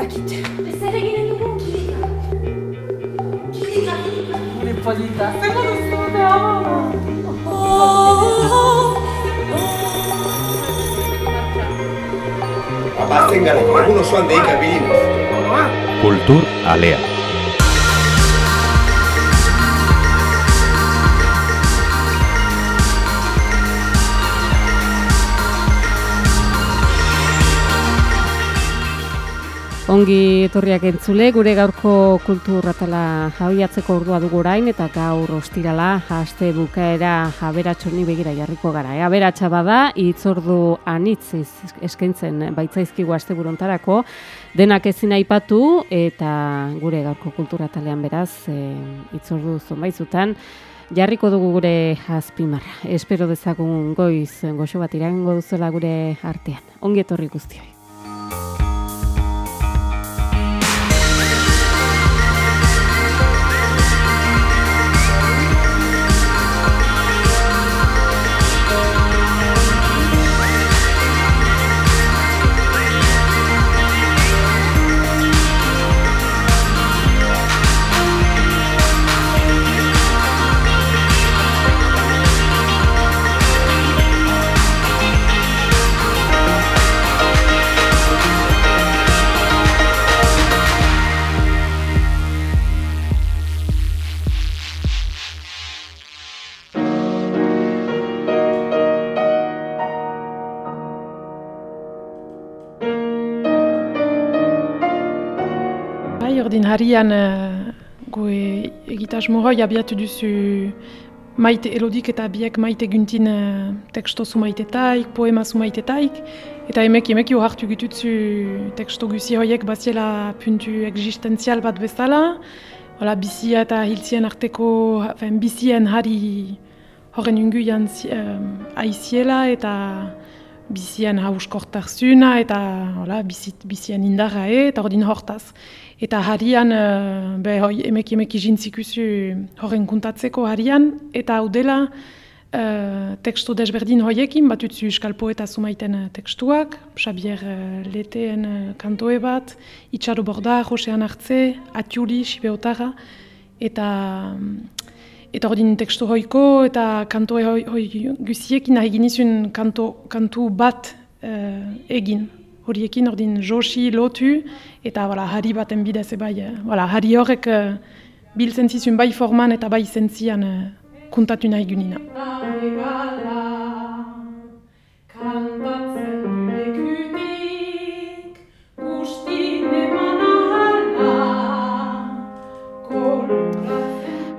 dakit. Zer eginen dugu kilika. Kilika, kilika. Gure polita, zer duzu da? Abatzen gara, egun osoan deika bilinez. Kultur Alea. Ongi etorriak entzule, gure gaurko kulturratala jabiatzeko ordua dugu orain eta gaur ostirala haste bukaera aberatxoni begira jarriko gara. E, aberatxa bada, itzordu anitz eskaintzen baitzaizkigu aste burontarako, denak ezin aipatu eta gure gaurko kulturratalean beraz, e, itzordu zonbaitzutan, Jarriko dugu gure azpimarra. Espero dezagun goiz goxo bat iragengo duzela gure artean. Ongi etorri guztioi. Harian uh, goe egitasmo hoi abiatu duzu maite elodik eta biek maite guntin uh, teksto zu maitetaik, poema zu maitetaik. Eta emek emek jo hartu gututzu teksto guzi hoiek baziela puntu existenzial bat bezala. Hola, bizia eta hiltzien arteko, fin, bizien hari horren unguian uh, aiziela eta bizien hauskortarzuna eta hola, bizit, bizien indarra eta ordin hortaz. Eta harian, uh, be, hoi, emeki emeki jintzikuzu horren kuntatzeko harian, eta hau dela uh, tekstu desberdin hoiekin, bat utzu euskal poeta sumaiten uh, tekstuak, Xabier uh, Leteen uh, kantoe bat, Itxaro Borda, Josean Artze, Atiuli, Sibeotara, eta eta ordin tekstu hoiko eta kantoe hoi, hoi guziekin nahi ginizun kanto, kantu bat egin horiekin ordin josi lotu eta wala, hari baten bidez bai, wala, hari horrek uh, biltzen zizun bai forman eta bai zentzian kuntatu nahi gunina.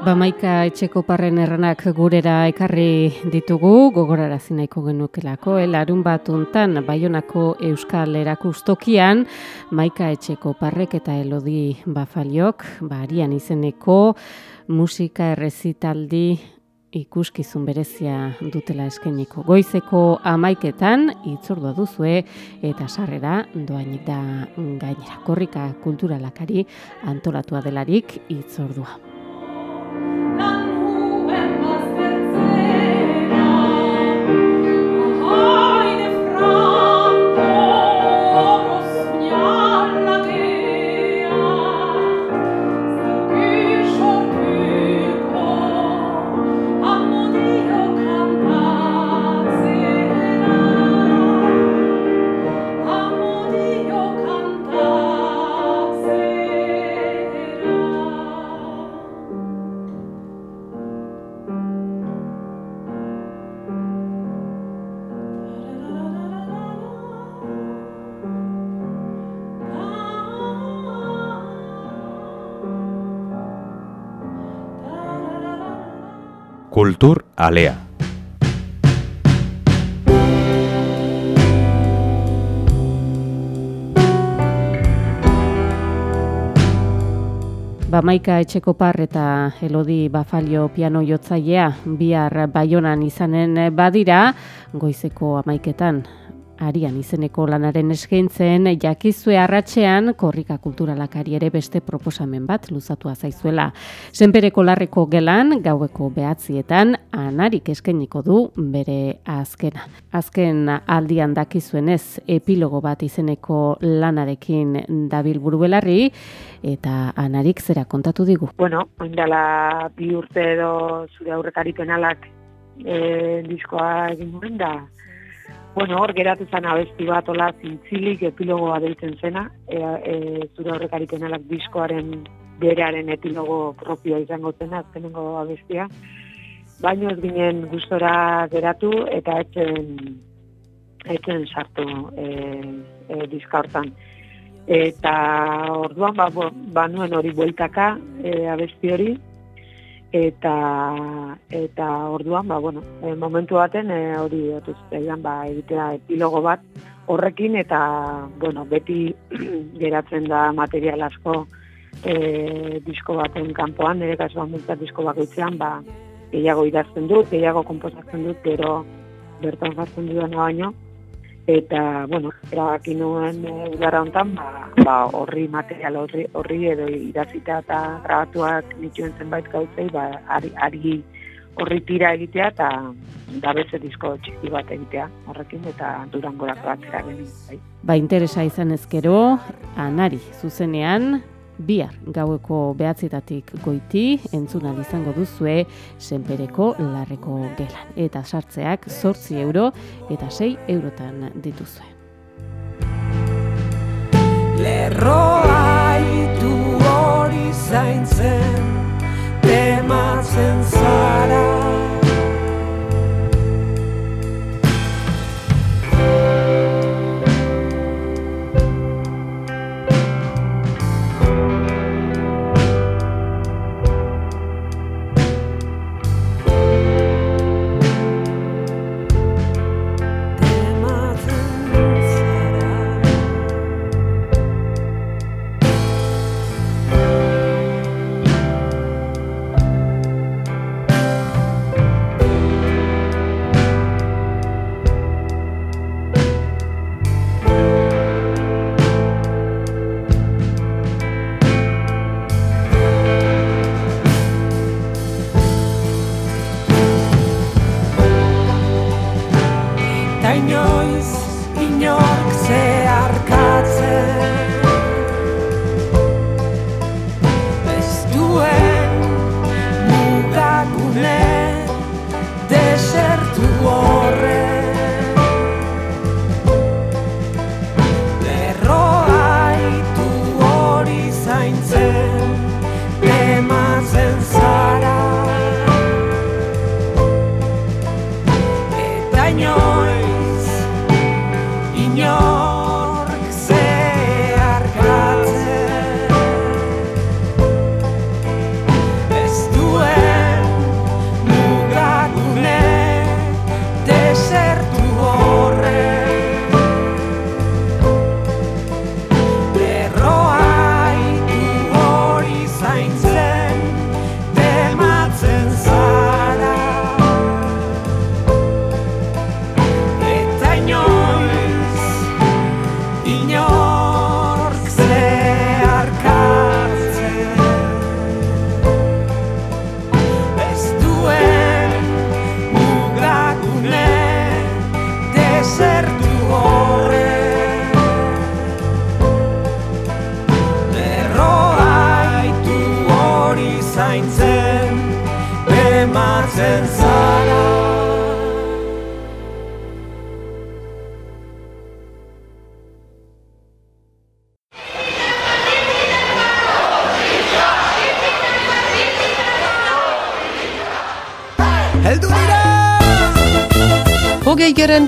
Bamaika etxeko parren erranak gurera ekarri ditugu, gogorarazi nahiko genukelako, elarun bat untan, Baionako Euskal Erakustokian, Maika etxeko parrek eta elodi bafaliok, barian izeneko musika errezitaldi ikuskizun berezia dutela eskeniko. Goizeko amaiketan, itzordua duzue, eta sarrera doainik da gainera. Korrika kulturalakari antolatua delarik itzordua. None Alea. Bamaika etxeko par eta Elodi Bafalio piano jotzailea bihar baionan izanen badira, goizeko amaiketan arian izeneko lanaren eskaintzen jakizue arratsean korrika kulturalakari ere beste proposamen bat luzatua zaizuela. Senpereko larreko gelan gaueko behatzietan anarik eskainiko du bere azkena. Azken aldian dakizuenez epilogo bat izeneko lanarekin dabil burubelarri eta anarik zera kontatu digu. Bueno, oindala bi urte edo zure aurrekari penalak e, diskoa egin da, bueno, hor geratu zen abesti bat ola zintzilik epilogoa deitzen zena, e, e, zure aurrekari penalak diskoaren berearen epilogo propioa izango zena, azkenengo abestia, baino ez ginen gustora geratu eta etzen etzen sartu e, e, diska hortan. Eta orduan ba, bo- banuen hori bueltaka e, abesti hori, eta eta orduan ba bueno e, momentu baten e, hori otu zitzaidan ba egitea epilogo bat horrekin eta bueno beti geratzen da material asko e, disko baten kanpoan. Nire kasuan mintzat disko bakoitzean ba gehiago idazten dut gehiago konposatzen dut gero bertan jartzen dudana baino eta bueno erabaki nuen e, udara hontan ba, ba horri material horri, horri edo idazita eta grabatuak nituen zenbait gauzei ba ari, ari horri tira egitea eta da beste disko txiki bat egitea horrekin eta durangorako atzera geni. Bai. Ba interesa izan ezkero, anari zuzenean, bihar gaueko behatzitatik goiti, entzunal izango duzue, senpereko larreko gelan. Eta sartzeak zortzi euro eta sei eurotan dituzue. Lerroa itu hori zaintzen Tematzen zara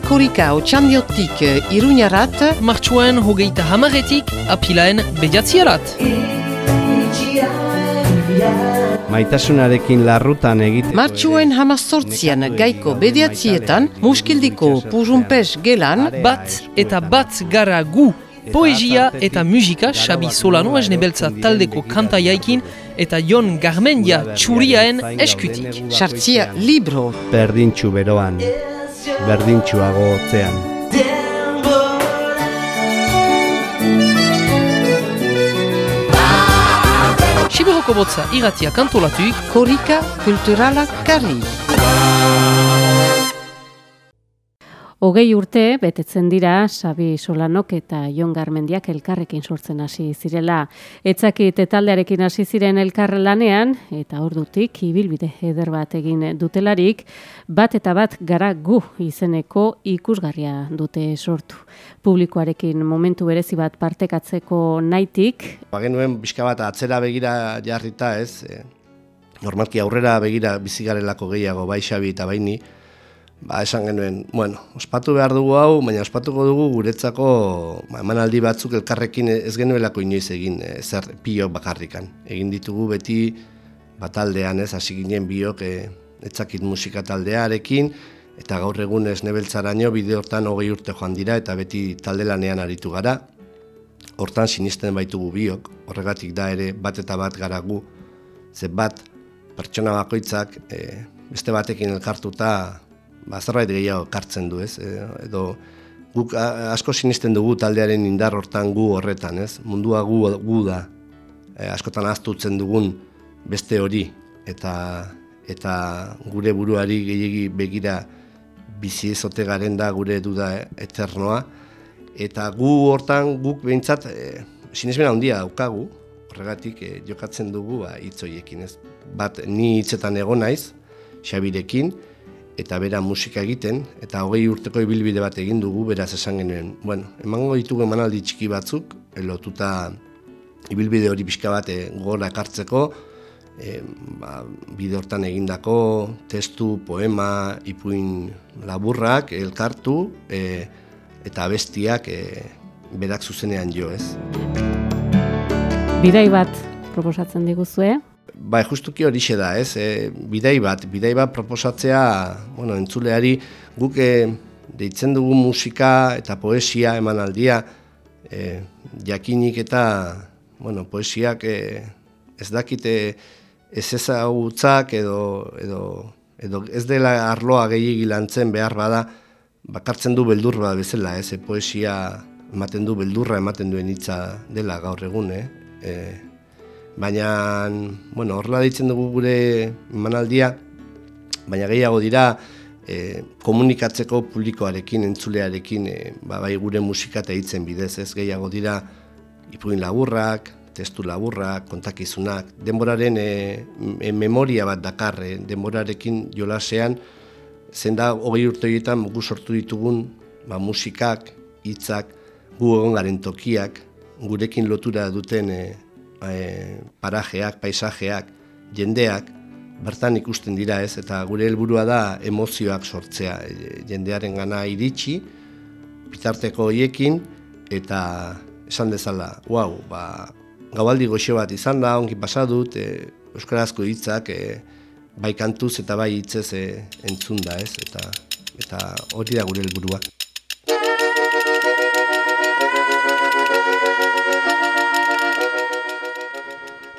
Hogei geren korika otxandiotik iruñarat, martxuan hogeita hamaretik apilaen bediatzierat. Maitasunarekin larrutan egite. martxuen hamazortzian gaiko bediatzietan, muskildiko purrumpes gelan, Bat eta bat gara gu. Poesia eta musika Xabi Solano esnebeltza taldeko kanta jaikin eta Jon Garmendia txuriaen eskutik. sartzia libro, Berdintxu beroan, berdintxuago otzean. Siberoko botza iratia kantolatuik korika kulturala karri. Karri. Hogei urte betetzen dira Sabi Solanok eta Jon Garmendiak elkarrekin sortzen hasi zirela. Etzakit taldearekin hasi ziren elkarre lanean eta ordutik ibilbide eder bat egin dutelarik bat eta bat gara gu izeneko ikusgarria dute sortu. Publikoarekin momentu berezi bat partekatzeko naitik. Bagenuen bizka bat atzera begira jarrita ez, e, normalki aurrera begira bizigarelako gehiago bai Xabi eta baini, ba, esan genuen, bueno, ospatu behar dugu hau, baina ospatuko dugu guretzako ba, emanaldi batzuk elkarrekin ez genuelako inoiz egin e, zer pio bakarrikan. Egin ditugu beti bataldean ez, hasi ginen biok e, etzakit musika taldearekin, eta gaur egun ez nebeltzaraino bide hortan hogei urte joan dira, eta beti talde lanean aritu gara. Hortan sinisten baitugu biok, horregatik da ere bat eta bat gara gu, ze bat pertsona bakoitzak e, beste batekin elkartuta ba, zerbait gehiago kartzen du, ez? E, edo guk asko sinisten dugu taldearen indar hortan gu horretan, ez? Mundua gu, gu da, e, askotan aztutzen dugun beste hori, eta eta gure buruari gehiegi begira bizi ezote garen da gure duda eternoa, eta gu hortan guk behintzat e, sinesmena handia daukagu, horregatik e, jokatzen dugu ba, hitzoiekin, ez? Bat ni hitzetan egon naiz, Xabirekin, eta bera musika egiten, eta hogei urteko ibilbide bat egin dugu, beraz esan genuen. Bueno, emango ditugu emanaldi txiki batzuk, lotuta ibilbide hori pixka bat e, gora ekartzeko, e, ba, bide hortan egindako testu, poema, ipuin laburrak, elkartu, e, eta bestiak e, berak zuzenean jo, ez. Bidai bat proposatzen diguzue, Ba, justuki hori da, ez? E, bidai bat, bidai bat proposatzea, bueno, entzuleari guk e, deitzen dugu musika eta poesia emanaldia, e, jakinik eta, bueno, poesiak e, ez dakite ez ezagutzak edo, edo, edo ez dela arloa gehiagi lantzen behar bada, bakartzen du beldur bat bezala, ez? E, poesia ematen du beldurra ematen duen hitza dela gaur egun, eh? E, baina bueno, horrela ditzen dugu gure manaldia, baina gehiago dira e, komunikatzeko publikoarekin, entzulearekin, e, ba, bai gure musika eta hitzen bidez, ez? Gehiago dira ipuin laburrak, testu laburrak, kontakizunak, denboraren e, e, memoria bat dakar, e, denborarekin jolasean, zen da hogei urte horietan gu sortu ditugun ba, musikak, hitzak, gu egon garen tokiak, gurekin lotura duten e, e, parajeak, paisajeak, jendeak, bertan ikusten dira ez, eta gure helburua da emozioak sortzea, e, jendearen gana iritsi, bitarteko hoiekin, eta esan dezala, wow, ba, gaualdi goxo bat izan da, onki pasadut, e, Euskarazko hitzak e, bai kantuz eta bai hitzez e, entzun da ez, eta, eta hori da gure helburua.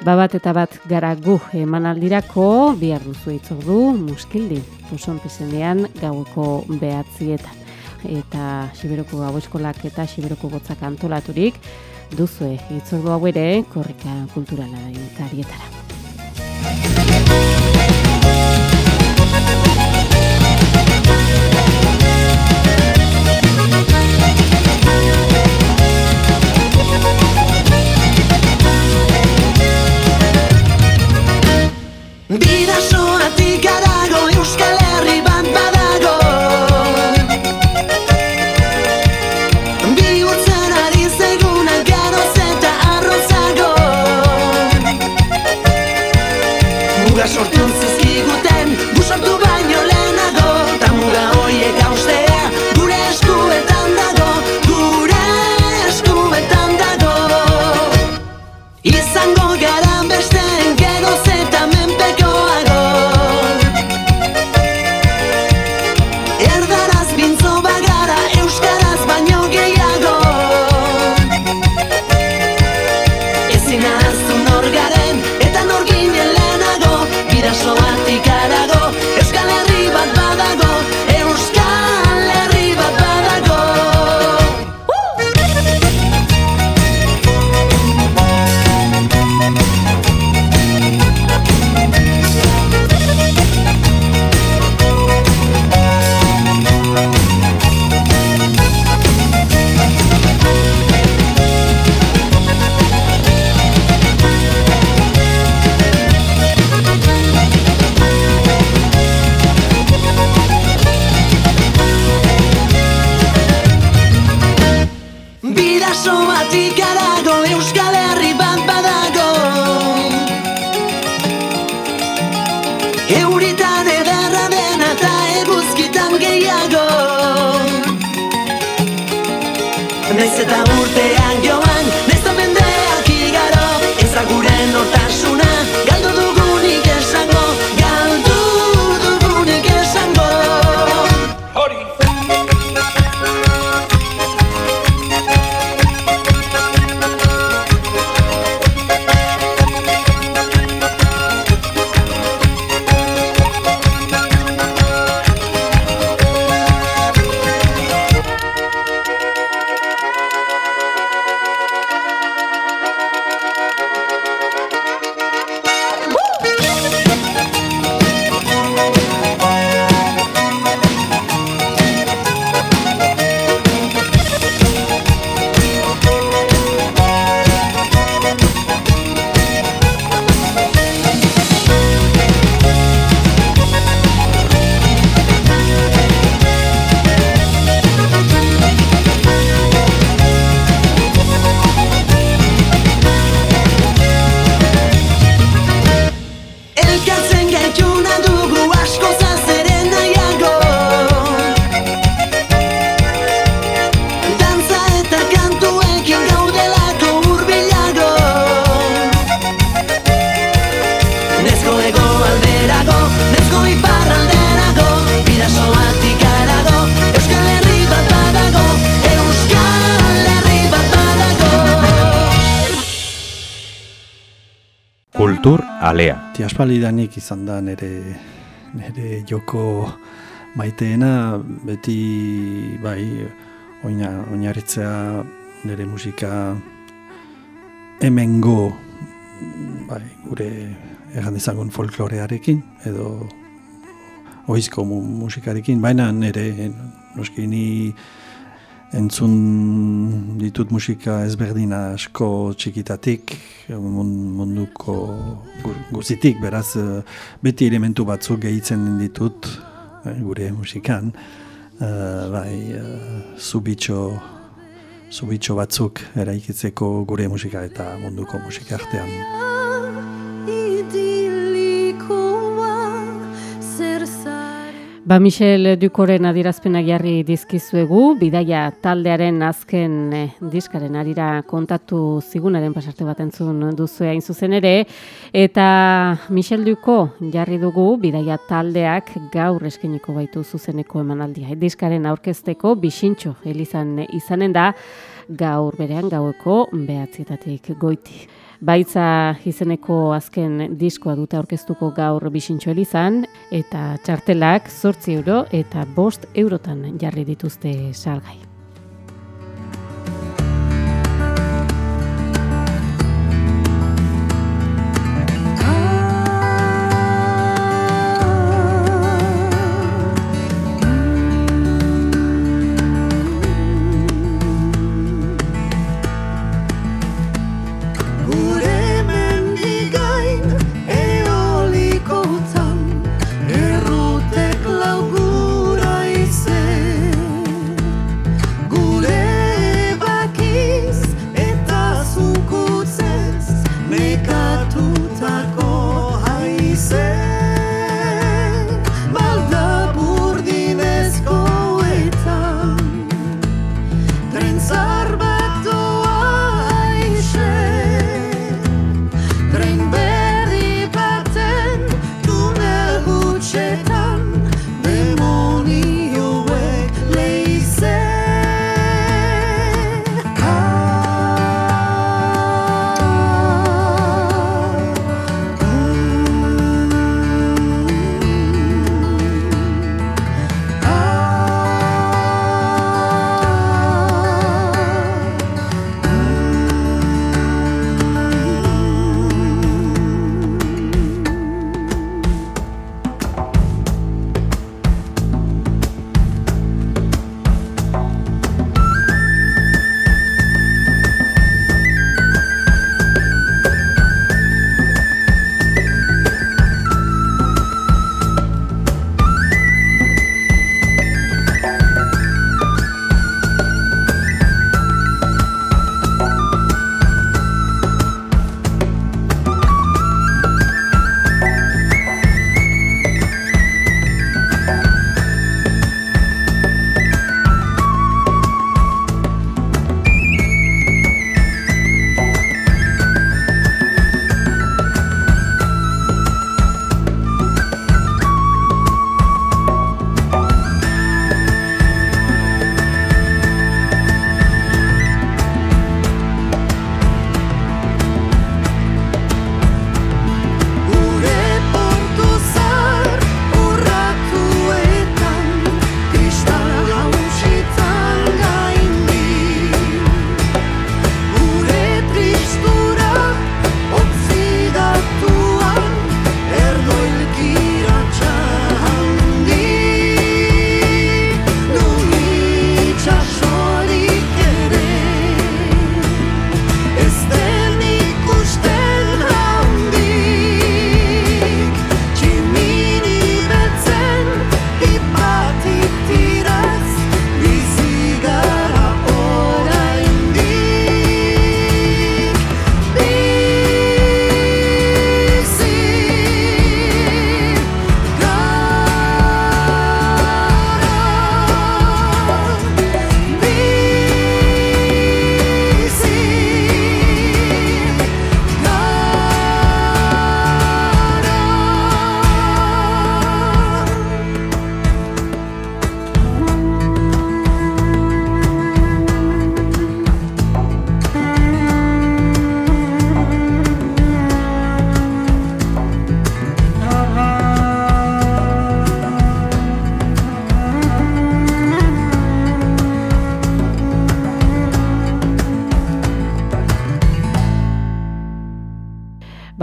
Ba bat eta bat gara gu emanaldirako bihar duzu itzordu muskildi Puson pesenean gaueko behatzietan. Eta Siberoko gau eskolak eta Siberoko gotzak antolaturik duzue itzordu hau ere korrika kulturala karietara. Alea. Tiaspalidanik izan da nire, nire joko maiteena, beti bai, oina, oinarritzea nire musika hemengo bai, gure egan dezagun folklorearekin, edo oizko mu musikarekin, baina nire noski ni entzun ditut musika ezberdin asko txikitatik, mun- munduko gu- guzitik, beraz eh, beti elementu batzuk gehitzen ditut eh, gure musikan, Eh, bai, uh, zubitxo, zubitxo batzuk eraikitzeko gure musika eta munduko musika artean. Ba Michel Dukoren adierazpenak jarri dizkizuegu, bidaia taldearen azken eh, diskaren arira kontatu zigunaren pasarte bat entzun duzu hain zuzen ere, eta Michel Duko jarri dugu bidaia taldeak gaur eskeniko baitu zuzeneko emanaldia. Diskaren aurkezteko bisintxo elizan izanen da, gaur berean gaueko behatzietatik goiti. Baitza izeneko azken diskoa dute aurkeztuko gaur bisintxo elizan, eta txartelak zortzi euro eta bost eurotan jarri dituzte salgai.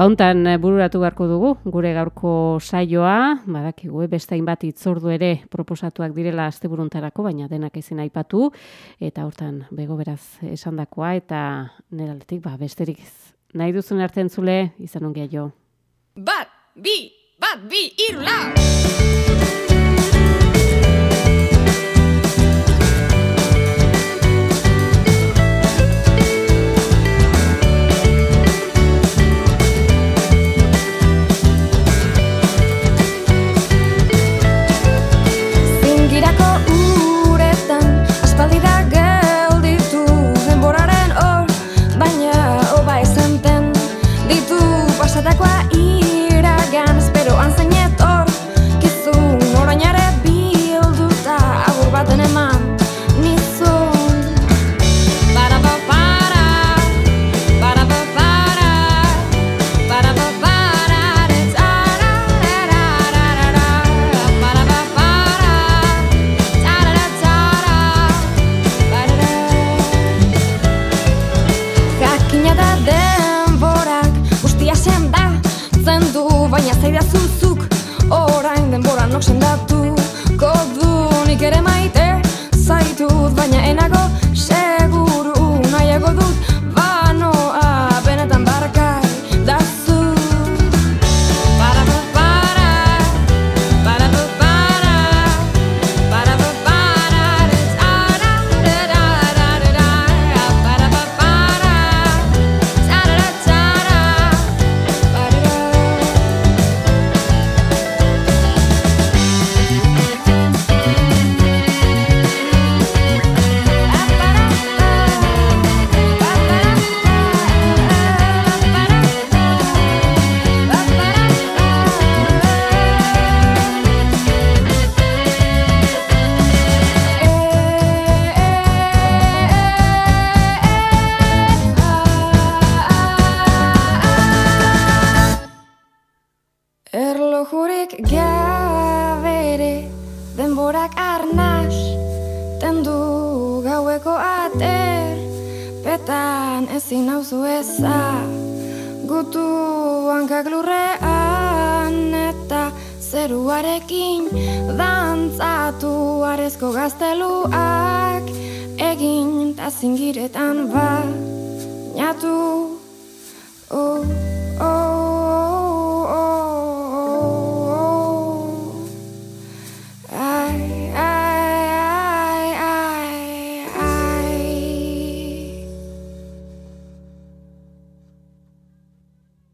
Bauntan eh, bururatu beharko dugu, gure gaurko saioa, badakigu, eh, beste hainbat itzordu ere proposatuak direla asteburuntarako, baina denak ezin aipatu, eta hortan bego beraz esandakoa eta neraldetik, ba, besterik. Nahi duzun arte entzule, izan ongia jo. Bat, bi, bat, bi, iru, Erlojurik gabere denborak arnas tendu gaueko ater petan ezin nauzu eza. Gutu hankak lurrean eta zeruarekin dantzatu arezko gazteluak egin ta zingiretan bainatu oh, oh, oh, oh,